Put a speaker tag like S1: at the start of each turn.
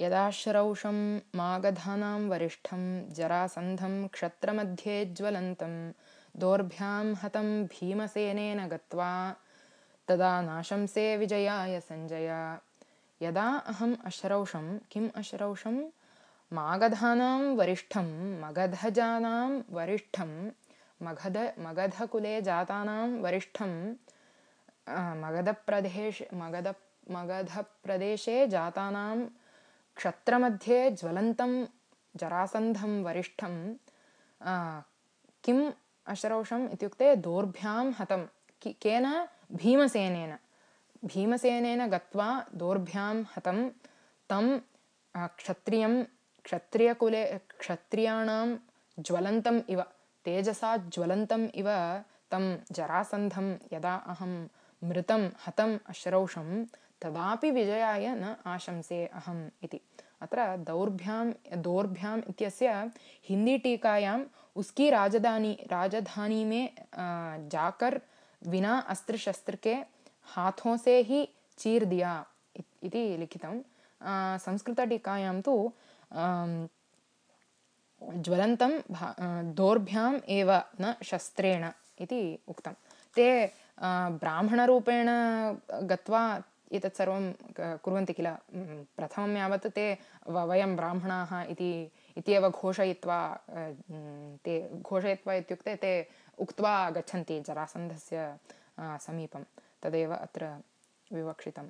S1: यदाश्रौषं मागधानां वरिष्ठं जरासन्धं क्षत्रमध्ये ज्वलन्तं दोर्भ्यां हतं भीमसेनेन गत्वा तदा नाशंसे विजयाय सञ्जय यदा अहम् अश्रौषं किम् अश्रौषं? मागधानां वरिष्ठं मगधजानां वरिष्ठं मगध मगधकुले जातानां वरिष्ठं मगधप्रदेशे मगध मगधप्रदेशे जातानां क्षत्रमध्ये ज्वलन्तं जरासन्धं वरिष्ठं किम् अश्रौषम् इत्युक्ते दोर्भ्यां हतं। केन? भीमसेनेन। भीमसेनेन गत्वा दोर्भ्यां हतं। तं क्षत्रियं क्षत्रियकुले क्षत्रियाणां ज्वलन्तम् इव। तेजसा ज्वलन्तम् इव। तं जरासन्धं यदा अहं मृतं हतम् अश्रौषं तदापि विजयाय न आशंसे अहम् इति। अत्र दौर्भ्यां दोर्भ्याम् इत्यस्य हिन्दीटीकायाम् उस्की राजधानी राजधानी में जाकर विना अस्त्र शस्त्र के हाथों से ही चीर दिया इति लिखितं। संस्कृतटीकायां तु ज्वलन्तं दोर्भ्याम् एव न शस्त्रेण इति उक्तं। ते ब्राह्मणरूपेण गत्वा एतत् सर्वं कुर्वन्ति किल? प्रथमं यावत् ते वयं ब्राह्मणाः इति इत्येव घोषयित्वा ते घोषयित्वा इत्युक्ते ते उक्त्वा गच्छन्ति जरासन्धस्य समीपं। तदेव अत्र विवक्षितम्